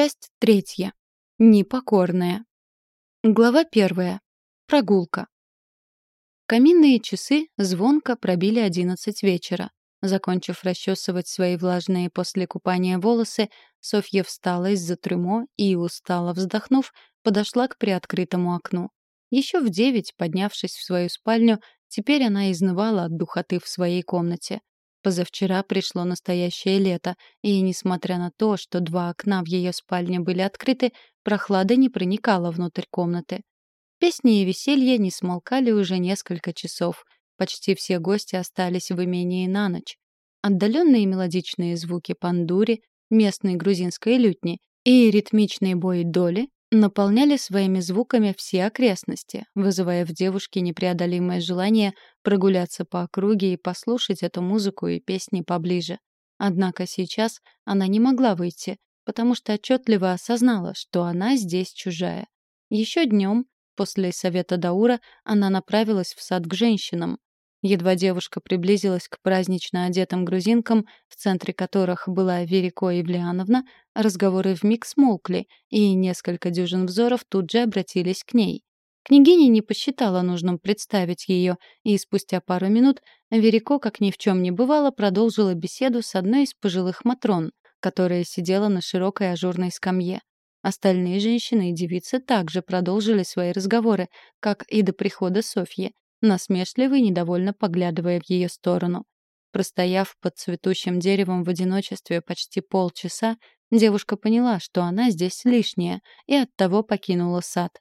Часть третья. Непокорная. Глава первая. Прогулка. Каминные часы звонко пробили одиннадцать вечера. Закончив расчесывать свои влажные после купания волосы, Софья встала из-за трюмо и, устало вздохнув, подошла к приоткрытому окну. Еще в девять, поднявшись в свою спальню, теперь она изнывала от духоты в своей комнате. Позавчера пришло настоящее лето, и, несмотря на то, что два окна в ее спальне были открыты, прохлада не проникала внутрь комнаты. Песни и веселье не смолкали уже несколько часов. Почти все гости остались в имении на ночь. Отдаленные мелодичные звуки пандури, местной грузинской лютни и ритмичные бои доли наполняли своими звуками все окрестности, вызывая в девушке непреодолимое желание прогуляться по округе и послушать эту музыку и песни поближе. Однако сейчас она не могла выйти, потому что отчетливо осознала, что она здесь чужая. Еще днем, после совета Даура, она направилась в сад к женщинам, Едва девушка приблизилась к празднично одетым грузинкам, в центре которых была Верико Евлеановна, разговоры вмиг смолкли, и несколько дюжин взоров тут же обратились к ней. Княгиня не посчитала нужным представить ее, и спустя пару минут Верико, как ни в чем не бывало, продолжила беседу с одной из пожилых матрон, которая сидела на широкой ажурной скамье. Остальные женщины и девицы также продолжили свои разговоры, как и до прихода Софьи, насмешливо недовольно поглядывая в ее сторону. Простояв под цветущим деревом в одиночестве почти полчаса, девушка поняла, что она здесь лишняя, и оттого покинула сад.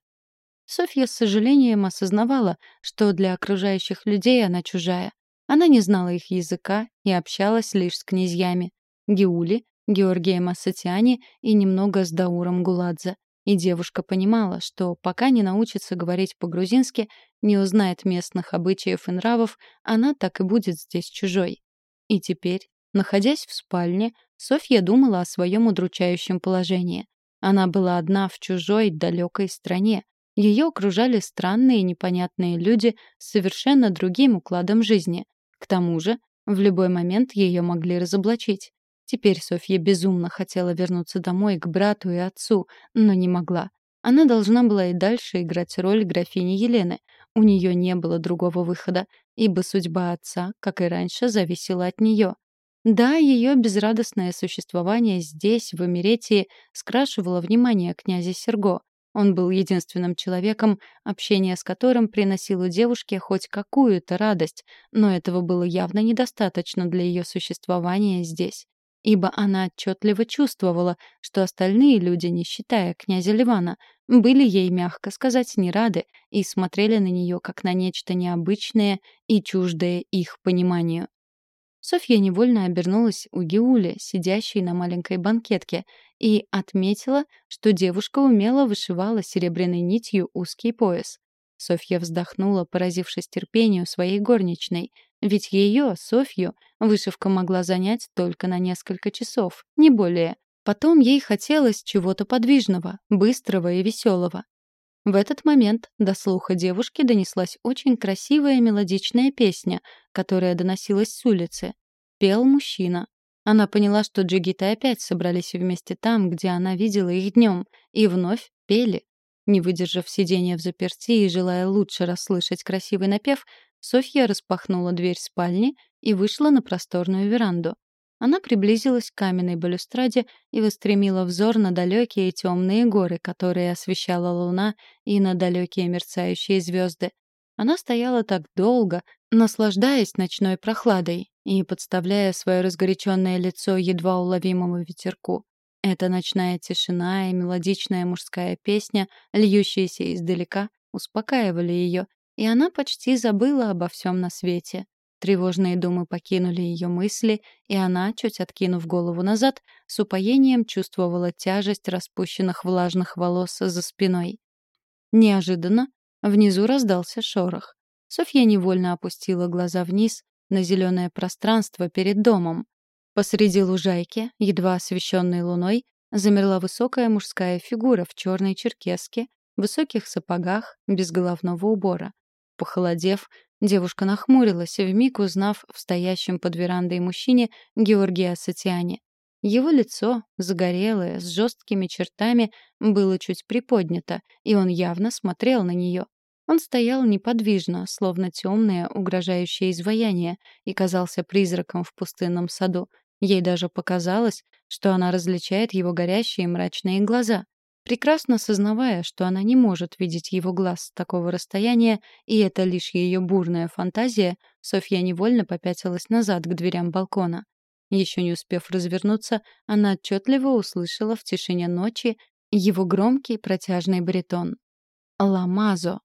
Софья с сожалением осознавала, что для окружающих людей она чужая. Она не знала их языка и общалась лишь с князьями — Геули, Георгием Ассатиани и немного с Дауром Гуладзе. И девушка понимала, что пока не научится говорить по-грузински, не узнает местных обычаев и нравов, она так и будет здесь чужой. И теперь, находясь в спальне, Софья думала о своем удручающем положении. Она была одна в чужой, далекой стране. Ее окружали странные и непонятные люди с совершенно другим укладом жизни. К тому же, в любой момент ее могли разоблачить. Теперь Софья безумно хотела вернуться домой к брату и отцу, но не могла. Она должна была и дальше играть роль графини Елены. У нее не было другого выхода, ибо судьба отца, как и раньше, зависела от нее. Да, ее безрадостное существование здесь, в Эмеретии, скрашивало внимание князя Серго. Он был единственным человеком, общение с которым приносило девушке хоть какую-то радость, но этого было явно недостаточно для ее существования здесь ибо она отчетливо чувствовала, что остальные люди, не считая князя Ливана, были ей, мягко сказать, не рады и смотрели на нее как на нечто необычное и чуждое их пониманию. Софья невольно обернулась у Геули, сидящей на маленькой банкетке, и отметила, что девушка умело вышивала серебряной нитью узкий пояс. Софья вздохнула, поразившись терпению своей горничной — ведь ее, Софью, вышивка могла занять только на несколько часов, не более. Потом ей хотелось чего-то подвижного, быстрого и веселого. В этот момент до слуха девушки донеслась очень красивая мелодичная песня, которая доносилась с улицы. Пел мужчина. Она поняла, что джигиты опять собрались вместе там, где она видела их днем, и вновь пели. Не выдержав сидения в заперти и желая лучше расслышать красивый напев, Софья распахнула дверь спальни и вышла на просторную веранду. Она приблизилась к каменной балюстраде и устремила взор на далекие темные горы, которые освещала луна, и на далекие мерцающие звезды. Она стояла так долго, наслаждаясь ночной прохладой и подставляя свое разгоряченное лицо едва уловимому ветерку. Эта ночная тишина и мелодичная мужская песня, льющиеся издалека, успокаивали ее, и она почти забыла обо всем на свете. Тревожные думы покинули ее мысли, и она, чуть откинув голову назад, с упоением чувствовала тяжесть распущенных влажных волос за спиной. Неожиданно внизу раздался шорох. Софья невольно опустила глаза вниз на зеленое пространство перед домом. Посреди лужайки, едва освещенной луной, замерла высокая мужская фигура в черной черкеске, высоких сапогах, без головного убора. Похолодев, девушка нахмурилась, вмиг узнав в стоящем под верандой мужчине Георгия Сатиане. Его лицо, загорелое, с жесткими чертами, было чуть приподнято, и он явно смотрел на нее. Он стоял неподвижно, словно темное, угрожающее изваяние, и казался призраком в пустынном саду. Ей даже показалось, что она различает его горящие мрачные глаза. Прекрасно сознавая, что она не может видеть его глаз с такого расстояния, и это лишь ее бурная фантазия, Софья невольно попятилась назад к дверям балкона. Еще не успев развернуться, она отчетливо услышала в тишине ночи его громкий протяжный баритон. «Ламазо».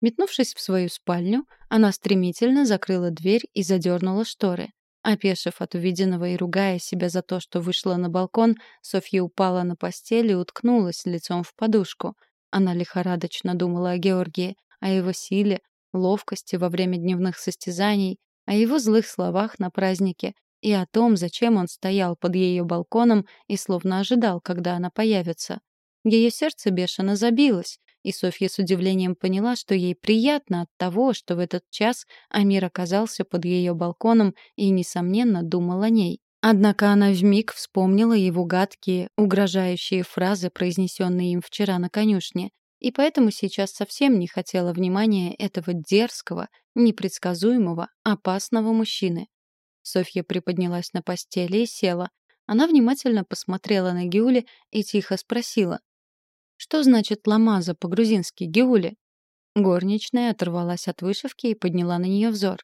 Метнувшись в свою спальню, она стремительно закрыла дверь и задернула шторы. Опешив от увиденного и ругая себя за то, что вышла на балкон, Софья упала на постель и уткнулась лицом в подушку. Она лихорадочно думала о Георгии, о его силе, ловкости во время дневных состязаний, о его злых словах на празднике и о том, зачем он стоял под ее балконом и словно ожидал, когда она появится. Ее сердце бешено забилось, и Софья с удивлением поняла, что ей приятно от того, что в этот час Амир оказался под ее балконом и, несомненно, думал о ней. Однако она вмиг вспомнила его гадкие, угрожающие фразы, произнесенные им вчера на конюшне, и поэтому сейчас совсем не хотела внимания этого дерзкого, непредсказуемого, опасного мужчины. Софья приподнялась на постели и села. Она внимательно посмотрела на Гиули и тихо спросила. Что значит ламаза по-грузински Геули? Горничная оторвалась от вышивки и подняла на нее взор.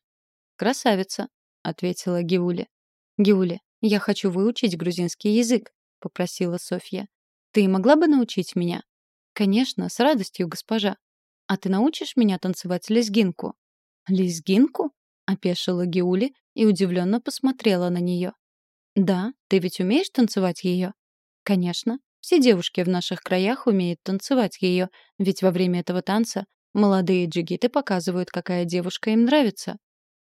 «Красавица», — ответила Геули. «Геули, я хочу выучить грузинский язык», — попросила Софья. «Ты могла бы научить меня?» «Конечно, с радостью, госпожа. А ты научишь меня танцевать лезгинку?» «Лезгинку?» — опешила Геули и удивленно посмотрела на нее. «Да, ты ведь умеешь танцевать ее?» «Конечно. Все девушки в наших краях умеют танцевать ее, ведь во время этого танца молодые джигиты показывают, какая девушка им нравится.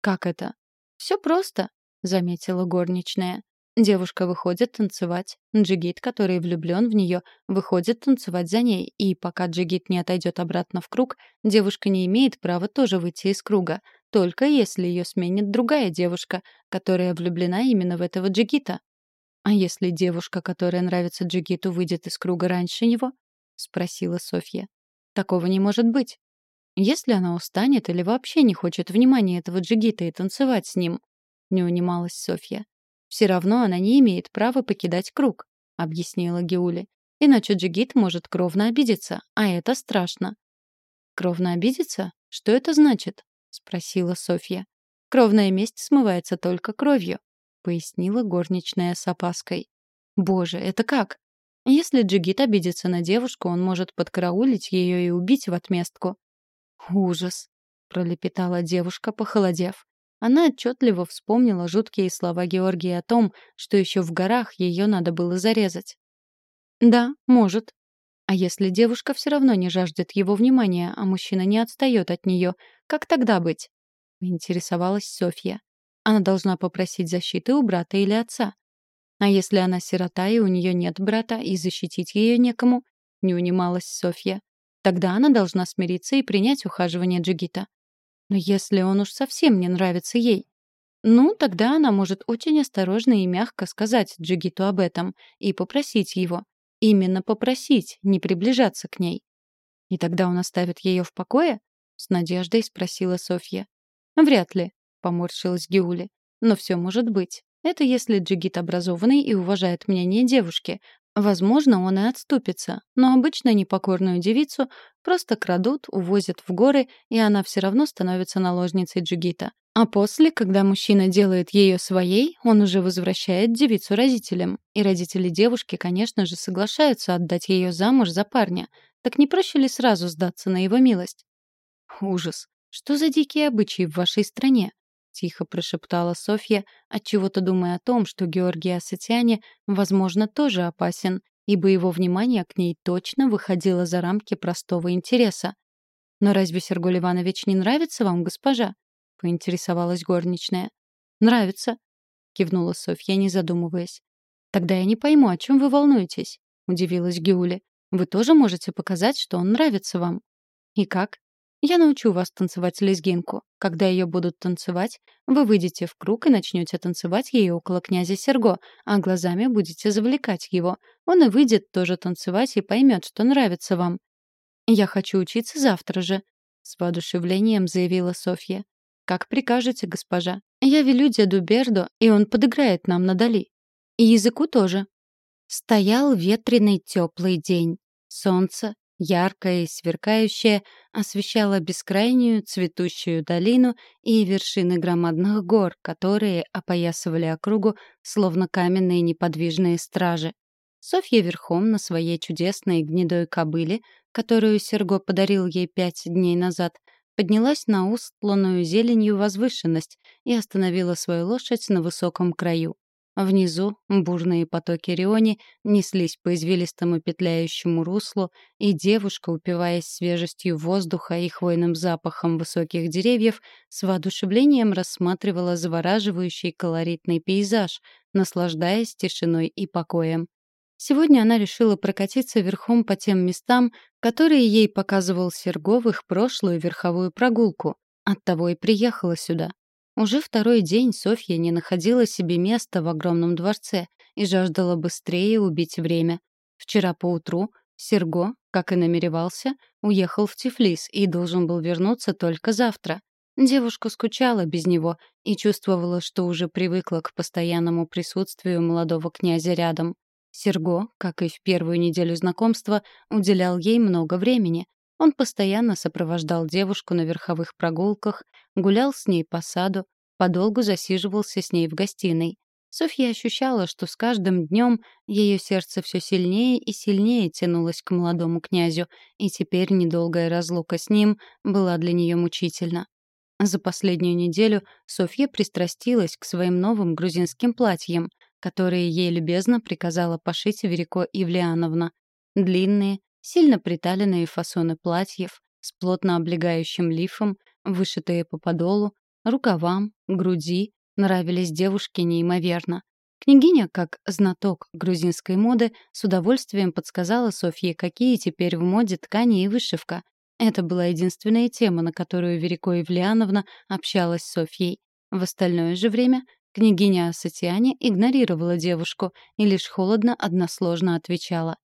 Как это? Все просто, заметила горничная. Девушка выходит танцевать. Джигит, который влюблен в нее, выходит танцевать за ней, и пока джигит не отойдет обратно в круг, девушка не имеет права тоже выйти из круга, только если ее сменит другая девушка, которая влюблена именно в этого джигита. «А если девушка, которая нравится Джигиту, выйдет из круга раньше него?» — спросила Софья. «Такого не может быть. Если она устанет или вообще не хочет внимания этого Джигита и танцевать с ним?» — не унималась Софья. «Все равно она не имеет права покидать круг», — объяснила Геули. «Иначе Джигит может кровно обидеться, а это страшно». «Кровно обидеться? Что это значит?» — спросила Софья. «Кровная месть смывается только кровью пояснила горничная с опаской. Боже, это как? Если Джигит обидится на девушку, он может подкараулить ее и убить в отместку. Ужас, пролепетала девушка, похолодев. Она отчетливо вспомнила жуткие слова Георгия о том, что еще в горах ее надо было зарезать. Да, может. А если девушка все равно не жаждет его внимания, а мужчина не отстает от нее, как тогда быть? Интересовалась Софья. Она должна попросить защиты у брата или отца. А если она сирота и у нее нет брата, и защитить ее некому, не унималась Софья, тогда она должна смириться и принять ухаживание Джигита. Но если он уж совсем не нравится ей, ну, тогда она может очень осторожно и мягко сказать Джигиту об этом и попросить его. Именно попросить, не приближаться к ней. И тогда он оставит ее в покое? С надеждой спросила Софья. Вряд ли. — поморщилась Гиули. «Но все может быть. Это если Джигит образованный и уважает мнение девушки. Возможно, он и отступится, но обычно непокорную девицу просто крадут, увозят в горы, и она все равно становится наложницей Джигита. А после, когда мужчина делает ее своей, он уже возвращает девицу родителям. И родители девушки, конечно же, соглашаются отдать ее замуж за парня. Так не проще ли сразу сдаться на его милость? Ужас. Что за дикие обычаи в вашей стране? Тихо прошептала Софья, отчего-то думая о том, что Георгий Асатиане, возможно, тоже опасен, ибо его внимание к ней точно выходило за рамки простого интереса. «Но разве Сергей Иванович не нравится вам, госпожа?» — поинтересовалась горничная. «Нравится», — кивнула Софья, не задумываясь. «Тогда я не пойму, о чем вы волнуетесь», — удивилась Геуля. «Вы тоже можете показать, что он нравится вам». «И как?» Я научу вас танцевать лезгинку. Когда ее будут танцевать, вы выйдете в круг и начнете танцевать ее около князя Серго, а глазами будете завлекать его. Он и выйдет тоже танцевать и поймет, что нравится вам. «Я хочу учиться завтра же», — с воодушевлением заявила Софья. «Как прикажете, госпожа. Я велю деду Бердо, и он подыграет нам на Дали. И языку тоже». Стоял ветреный теплый день. Солнце, яркое и сверкающее, освещало бескрайнюю цветущую долину и вершины громадных гор, которые опоясывали округу, словно каменные неподвижные стражи. Софья верхом на своей чудесной гнедой кобыле, которую Серго подарил ей пять дней назад, поднялась на устланную зеленью возвышенность и остановила свою лошадь на высоком краю. Внизу бурные потоки Риони неслись по извилистому петляющему руслу, и девушка, упиваясь свежестью воздуха и хвойным запахом высоких деревьев, с воодушевлением рассматривала завораживающий колоритный пейзаж, наслаждаясь тишиной и покоем. Сегодня она решила прокатиться верхом по тем местам, которые ей показывал Серго в их прошлую верховую прогулку. Оттого и приехала сюда. Уже второй день Софья не находила себе места в огромном дворце и жаждала быстрее убить время. Вчера поутру Серго, как и намеревался, уехал в Тифлис и должен был вернуться только завтра. Девушка скучала без него и чувствовала, что уже привыкла к постоянному присутствию молодого князя рядом. Серго, как и в первую неделю знакомства, уделял ей много времени, он постоянно сопровождал девушку на верховых прогулках, гулял с ней по саду, подолгу засиживался с ней в гостиной. Софья ощущала, что с каждым днем ее сердце все сильнее и сильнее тянулось к молодому князю, и теперь недолгая разлука с ним была для нее мучительна. За последнюю неделю Софья пристрастилась к своим новым грузинским платьям, которые ей любезно приказала пошить Верико Ивлиановна. Длинные, Сильно приталенные фасоны платьев с плотно облегающим лифом, вышитые по подолу, рукавам, груди нравились девушке неимоверно. Княгиня, как знаток грузинской моды, с удовольствием подсказала Софье, какие теперь в моде ткани и вышивка. Это была единственная тема, на которую Верико Евлеановна общалась с Софьей. В остальное же время княгиня Асатиане игнорировала девушку и лишь холодно односложно отвечала.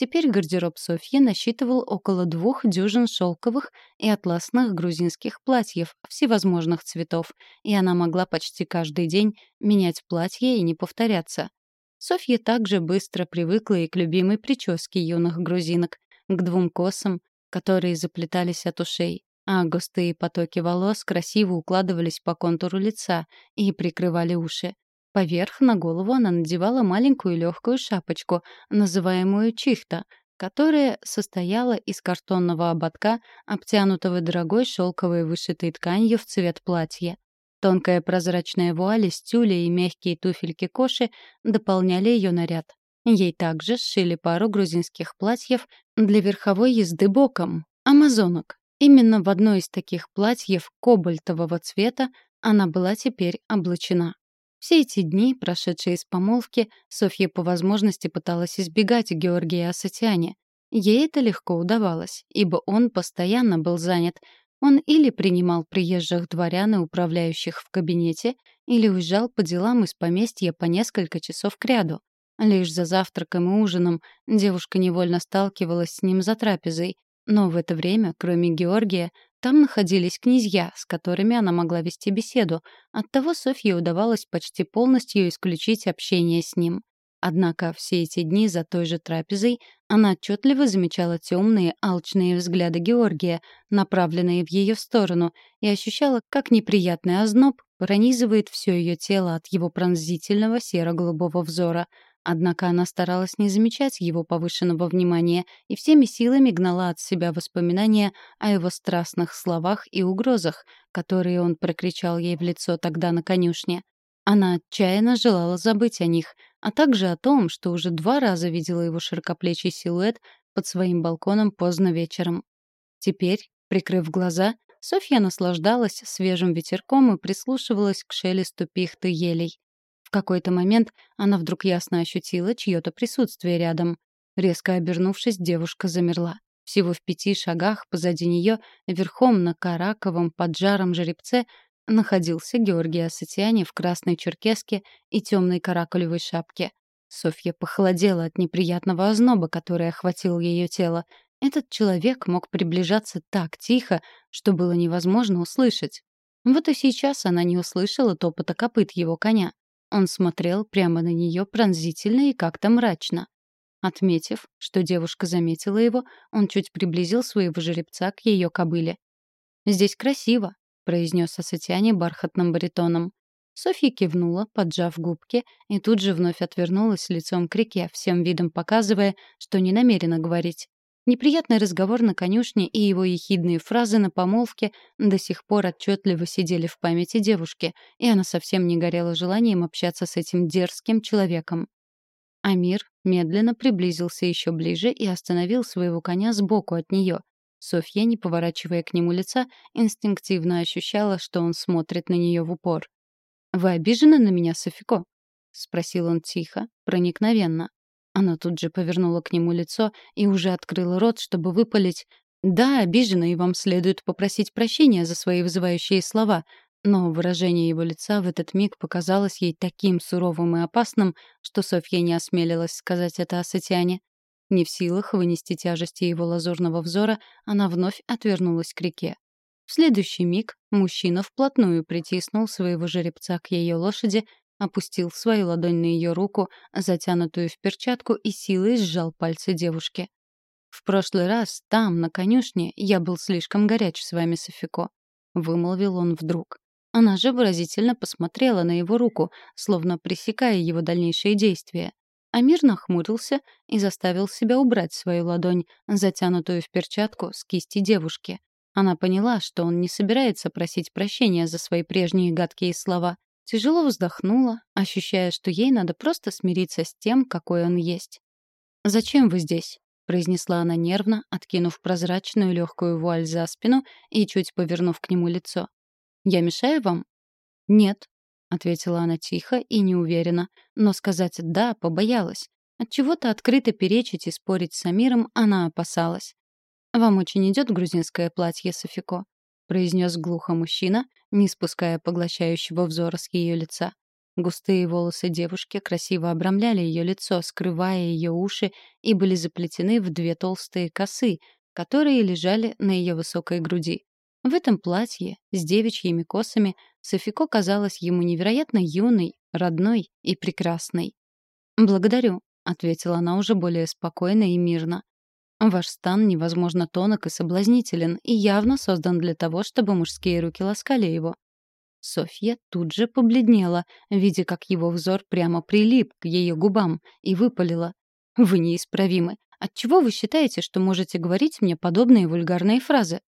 Теперь гардероб Софьи насчитывал около двух дюжин шелковых и атласных грузинских платьев всевозможных цветов, и она могла почти каждый день менять платье и не повторяться. Софья также быстро привыкла и к любимой прическе юных грузинок, к двум косам, которые заплетались от ушей, а густые потоки волос красиво укладывались по контуру лица и прикрывали уши. Поверх на голову она надевала маленькую легкую шапочку, называемую чихта, которая состояла из картонного ободка, обтянутого дорогой шелковой вышитой тканью в цвет платья. Тонкая прозрачная вуаль из тюля и мягкие туфельки коши дополняли ее наряд. Ей также сшили пару грузинских платьев для верховой езды боком, амазонок. Именно в одно из таких платьев кобальтового цвета она была теперь облачена. Все эти дни, прошедшие из помолвки, Софья по возможности пыталась избегать Георгия Асатиане. Ей это легко удавалось, ибо он постоянно был занят. Он или принимал приезжих дворян и управляющих в кабинете, или уезжал по делам из поместья по несколько часов кряду. Лишь за завтраком и ужином девушка невольно сталкивалась с ним за трапезой, но в это время, кроме Георгия, там находились князья, с которыми она могла вести беседу, оттого Софье удавалось почти полностью исключить общение с ним. Однако все эти дни за той же трапезой она отчетливо замечала темные, алчные взгляды Георгия, направленные в ее сторону, и ощущала, как неприятный озноб пронизывает все ее тело от его пронзительного серо-голубого взора — Однако она старалась не замечать его повышенного внимания и всеми силами гнала от себя воспоминания о его страстных словах и угрозах, которые он прокричал ей в лицо тогда на конюшне. Она отчаянно желала забыть о них, а также о том, что уже два раза видела его широкоплечий силуэт под своим балконом поздно вечером. Теперь, прикрыв глаза, Софья наслаждалась свежим ветерком и прислушивалась к шелесту пихты елей. В какой-то момент она вдруг ясно ощутила чье-то присутствие рядом. Резко обернувшись, девушка замерла. Всего в пяти шагах позади нее, верхом на караковом поджаром жеребце, находился Георгий Асатиани в красной черкеске и темной каракулевой шапке. Софья похолодела от неприятного озноба, который охватил ее тело. Этот человек мог приближаться так тихо, что было невозможно услышать. Вот и сейчас она не услышала топота копыт его коня. Он смотрел прямо на нее пронзительно и как-то мрачно. Отметив, что девушка заметила его, он чуть приблизил своего жеребца к ее кобыле. «Здесь красиво», — произнес Асатиане бархатным баритоном. Софья кивнула, поджав губки, и тут же вновь отвернулась лицом к реке, всем видом показывая, что не намерена говорить. Неприятный разговор на конюшне и его ехидные фразы на помолвке до сих пор отчетливо сидели в памяти девушки, и она совсем не горела желанием общаться с этим дерзким человеком. Амир медленно приблизился еще ближе и остановил своего коня сбоку от нее. Софья, не поворачивая к нему лица, инстинктивно ощущала, что он смотрит на нее в упор. «Вы обижены на меня, Софико?» — спросил он тихо, проникновенно. Она тут же повернула к нему лицо и уже открыла рот, чтобы выпалить «Да, обижена, и вам следует попросить прощения за свои вызывающие слова», но выражение его лица в этот миг показалось ей таким суровым и опасным, что Софья не осмелилась сказать это о Сатиане. Не в силах вынести тяжести его лазурного взора, она вновь отвернулась к реке. В следующий миг мужчина вплотную притиснул своего жеребца к ее лошади, опустил свою ладонь на ее руку, затянутую в перчатку, и силой сжал пальцы девушки. «В прошлый раз, там, на конюшне, я был слишком горяч с вами, Софико», — вымолвил он вдруг. Она же выразительно посмотрела на его руку, словно пресекая его дальнейшие действия. Амир нахмурился и заставил себя убрать свою ладонь, затянутую в перчатку, с кисти девушки. Она поняла, что он не собирается просить прощения за свои прежние гадкие слова. Тяжело вздохнула, ощущая, что ей надо просто смириться с тем, какой он есть. «Зачем вы здесь?» — произнесла она нервно, откинув прозрачную легкую вуаль за спину и чуть повернув к нему лицо. Я мешаю вам?» «Нет», — ответила она тихо и неуверенно, но сказать «да» побоялась. Отчего-то открыто перечить и спорить с Амиром она опасалась. «Вам очень идет грузинское платье, Софико», — произнес глухо мужчина, не спуская поглощающего взора с ее лица. Густые волосы девушки красиво обрамляли ее лицо, скрывая ее уши, и были заплетены в две толстые косы, которые лежали на ее высокой груди. В этом платье с девичьими косами Софико казалась ему невероятно юной, родной и прекрасной. «Благодарю», — ответила она уже более спокойно и мирно. «Ваш стан невозможно тонок и соблазнителен и явно создан для того, чтобы мужские руки ласкали его». Софья тут же побледнела, видя, как его взор прямо прилип к ее губам, и выпалила. «Вы неисправимы. Отчего вы считаете, что можете говорить мне подобные вульгарные фразы?»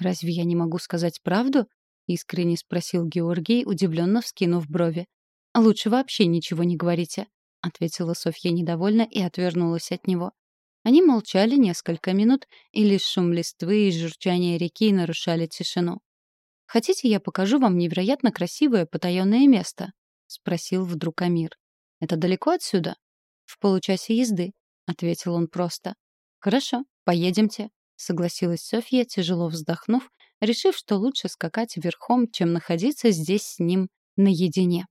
«Разве я не могу сказать правду?» — искренне спросил Георгий, удивленно вскинув брови. «Лучше вообще ничего не говорите», — ответила Софья недовольно и отвернулась от него. Они молчали несколько минут, и лишь шум листвы и журчание реки нарушали тишину. «Хотите, я покажу вам невероятно красивое потаённое место?» — спросил вдруг Амир. «Это далеко отсюда?» «В получасе езды», — ответил он просто. «Хорошо, поедемте», согласилась Софья, тяжело вздохнув, решив, что лучше скакать верхом, чем находиться здесь с ним наедине.